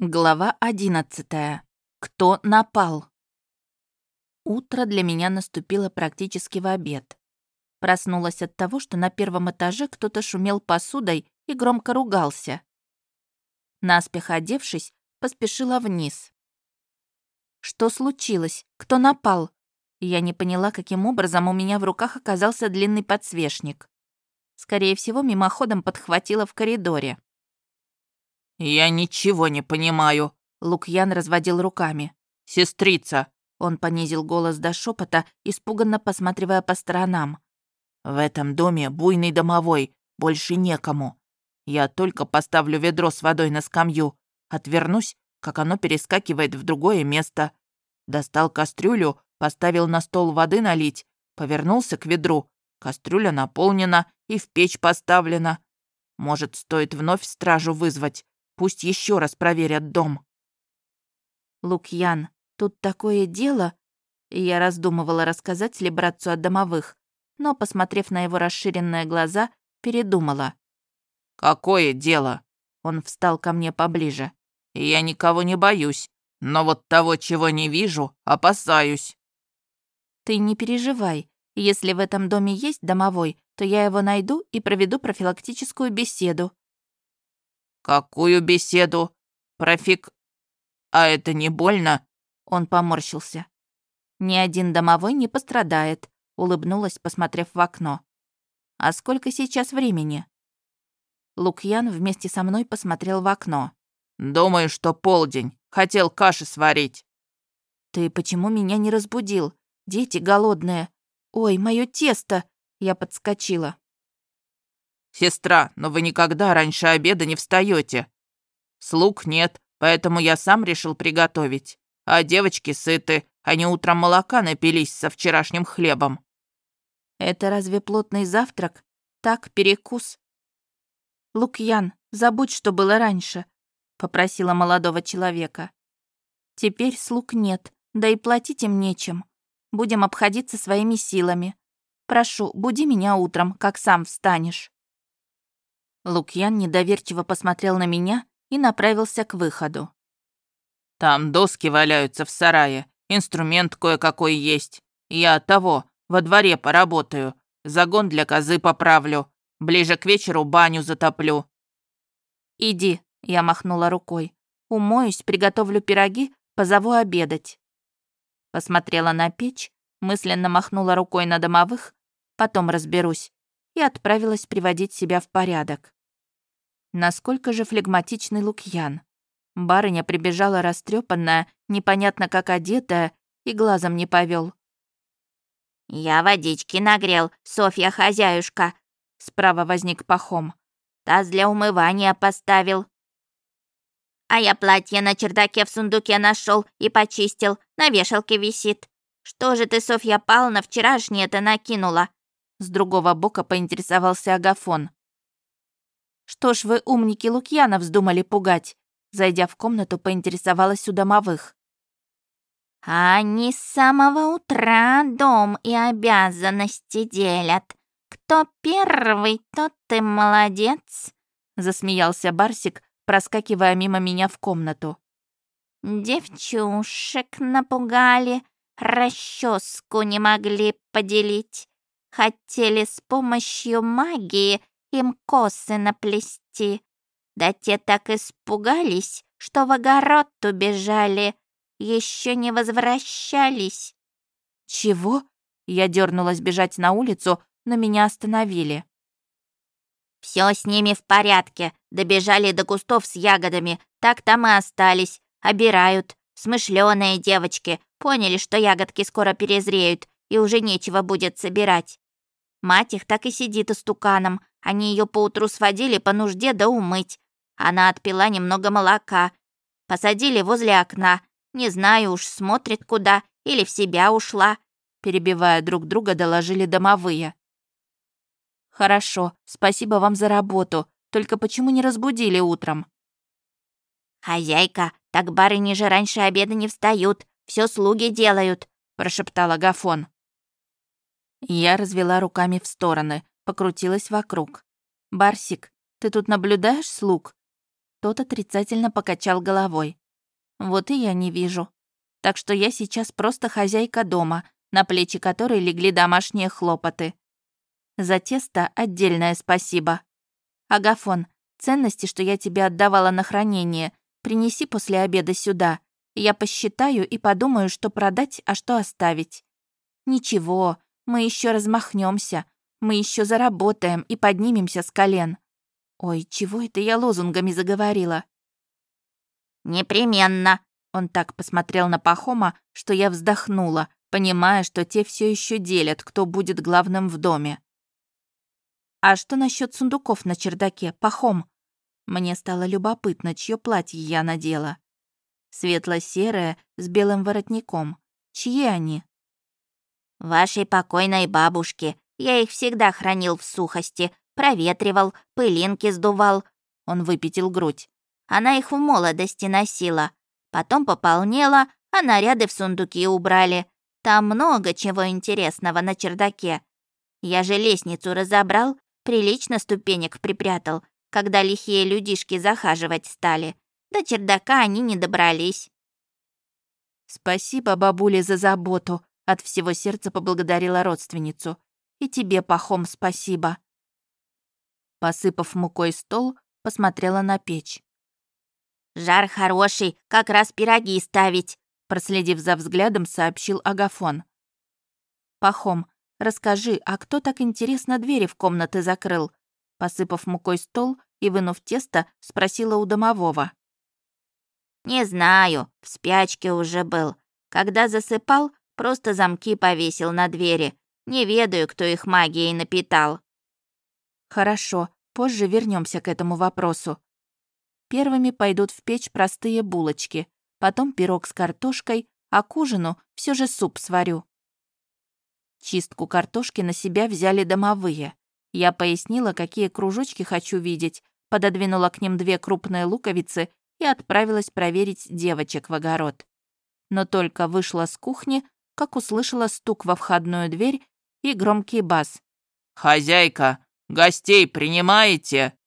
Глава одиннадцатая. Кто напал? Утро для меня наступило практически в обед. Проснулась от того, что на первом этаже кто-то шумел посудой и громко ругался. Наспех одевшись, поспешила вниз. Что случилось? Кто напал? Я не поняла, каким образом у меня в руках оказался длинный подсвечник. Скорее всего, мимоходом подхватила в коридоре. «Я ничего не понимаю», — Лукьян разводил руками. «Сестрица!» — он понизил голос до шепота, испуганно посматривая по сторонам. «В этом доме буйный домовой, больше некому. Я только поставлю ведро с водой на скамью, отвернусь, как оно перескакивает в другое место. Достал кастрюлю, поставил на стол воды налить, повернулся к ведру. Кастрюля наполнена и в печь поставлена. Может, стоит вновь стражу вызвать, Пусть еще раз проверят дом. Лукьян, тут такое дело. Я раздумывала, рассказать ли братцу о домовых, но, посмотрев на его расширенные глаза, передумала. «Какое дело?» Он встал ко мне поближе. «Я никого не боюсь, но вот того, чего не вижу, опасаюсь». «Ты не переживай. Если в этом доме есть домовой, то я его найду и проведу профилактическую беседу. «Какую беседу? Профик... А это не больно?» Он поморщился. «Ни один домовой не пострадает», — улыбнулась, посмотрев в окно. «А сколько сейчас времени?» Лукьян вместе со мной посмотрел в окно. «Думаю, что полдень. Хотел каши сварить». «Ты почему меня не разбудил? Дети голодные. Ой, мое тесто!» Я подскочила. «Сестра, но вы никогда раньше обеда не встаете. Слуг нет, поэтому я сам решил приготовить. А девочки сыты, они утром молока напились со вчерашним хлебом». «Это разве плотный завтрак? Так, перекус?» «Лукьян, забудь, что было раньше», — попросила молодого человека. «Теперь слуг нет, да и платить им нечем. Будем обходиться своими силами. Прошу, буди меня утром, как сам встанешь». Лукьян недоверчиво посмотрел на меня и направился к выходу. «Там доски валяются в сарае, инструмент кое-какой есть. Я того, во дворе поработаю, загон для козы поправлю, ближе к вечеру баню затоплю». «Иди», — я махнула рукой. «Умоюсь, приготовлю пироги, позову обедать». Посмотрела на печь, мысленно махнула рукой на домовых, потом разберусь, и отправилась приводить себя в порядок. Насколько же флегматичный Лукьян. Барыня прибежала растрепанная, непонятно как одетая, и глазом не повел. «Я водички нагрел, Софья хозяюшка», — справа возник пахом. «Таз для умывания поставил». «А я платье на чердаке в сундуке нашел и почистил, на вешалке висит. Что же ты, Софья Павловна, вчерашнее-то накинула?» С другого бока поинтересовался Агафон. «Что ж вы, умники Лукьяна, вздумали пугать?» Зайдя в комнату, поинтересовалась у домовых. «Они с самого утра дом и обязанности делят. Кто первый, тот ты молодец», — засмеялся Барсик, проскакивая мимо меня в комнату. «Девчушек напугали, расческу не могли поделить. Хотели с помощью магии им косы наплести. Да те так испугались, что в огород убежали, еще не возвращались. Чего? Я дернулась бежать на улицу, но меня остановили. Все с ними в порядке. Добежали до кустов с ягодами, так там и остались. Обирают. Смышленые девочки поняли, что ягодки скоро перезреют, и уже нечего будет собирать. Мать их так и сидит истуканом, они ее поутру сводили по нужде да умыть. Она отпила немного молока. Посадили возле окна. Не знаю уж, смотрит куда или в себя ушла. Перебивая друг друга, доложили домовые. «Хорошо, спасибо вам за работу. Только почему не разбудили утром?» «Хозяйка, так барыни же раньше обеда не встают. Все слуги делают», — прошептала Гафон. Я развела руками в стороны, покрутилась вокруг. «Барсик, ты тут наблюдаешь слуг?» Тот отрицательно покачал головой. Вот и я не вижу. Так что я сейчас просто хозяйка дома, на плечи которой легли домашние хлопоты. За тесто отдельное спасибо. Агафон, ценности, что я тебе отдавала на хранение, принеси после обеда сюда. Я посчитаю и подумаю, что продать, а что оставить. Ничего, мы еще размахнемся, мы еще заработаем и поднимемся с колен. Ой, чего это я лозунгами заговорила? Непременно. Он так посмотрел на Пахома, что я вздохнула, понимая, что те все еще делят, кто будет главным в доме. А что насчет сундуков на чердаке, Пахом? Мне стало любопытно, чье платье я надела. Светло-серое, с белым воротником. Чьи они? Вашей покойной бабушки. Я их всегда хранил в сухости, проветривал, пылинки сдувал. Он выпятил грудь. Она их в молодости носила. Потом пополнела, а наряды в сундуки убрали. Там много чего интересного на чердаке. Я же лестницу разобрал, прилично ступенек припрятал, когда лихие людишки захаживать стали. До чердака они не добрались. «Спасибо, бабуле, за заботу», — от всего сердца поблагодарила родственницу. «И тебе, Пахом, спасибо». Посыпав мукой стол, посмотрела на печь. «Жар хороший, как раз пироги ставить», проследив за взглядом, сообщил Агафон. «Пахом, расскажи, а кто так интересно двери в комнаты закрыл?» Посыпав мукой стол и вынув тесто, спросила у домового. «Не знаю, в спячке уже был. Когда засыпал, просто замки повесил на двери. Не ведаю, кто их магией напитал». «Хорошо, позже вернемся к этому вопросу. Первыми пойдут в печь простые булочки, потом пирог с картошкой, а к ужину все же суп сварю. Чистку картошки на себя взяли домовые. Я пояснила, какие кружочки хочу видеть, пододвинула к ним две крупные луковицы и отправилась проверить девочек в огород. Но только вышла с кухни, как услышала стук во входную дверь и громкий бас. «Хозяйка, гостей принимаете?»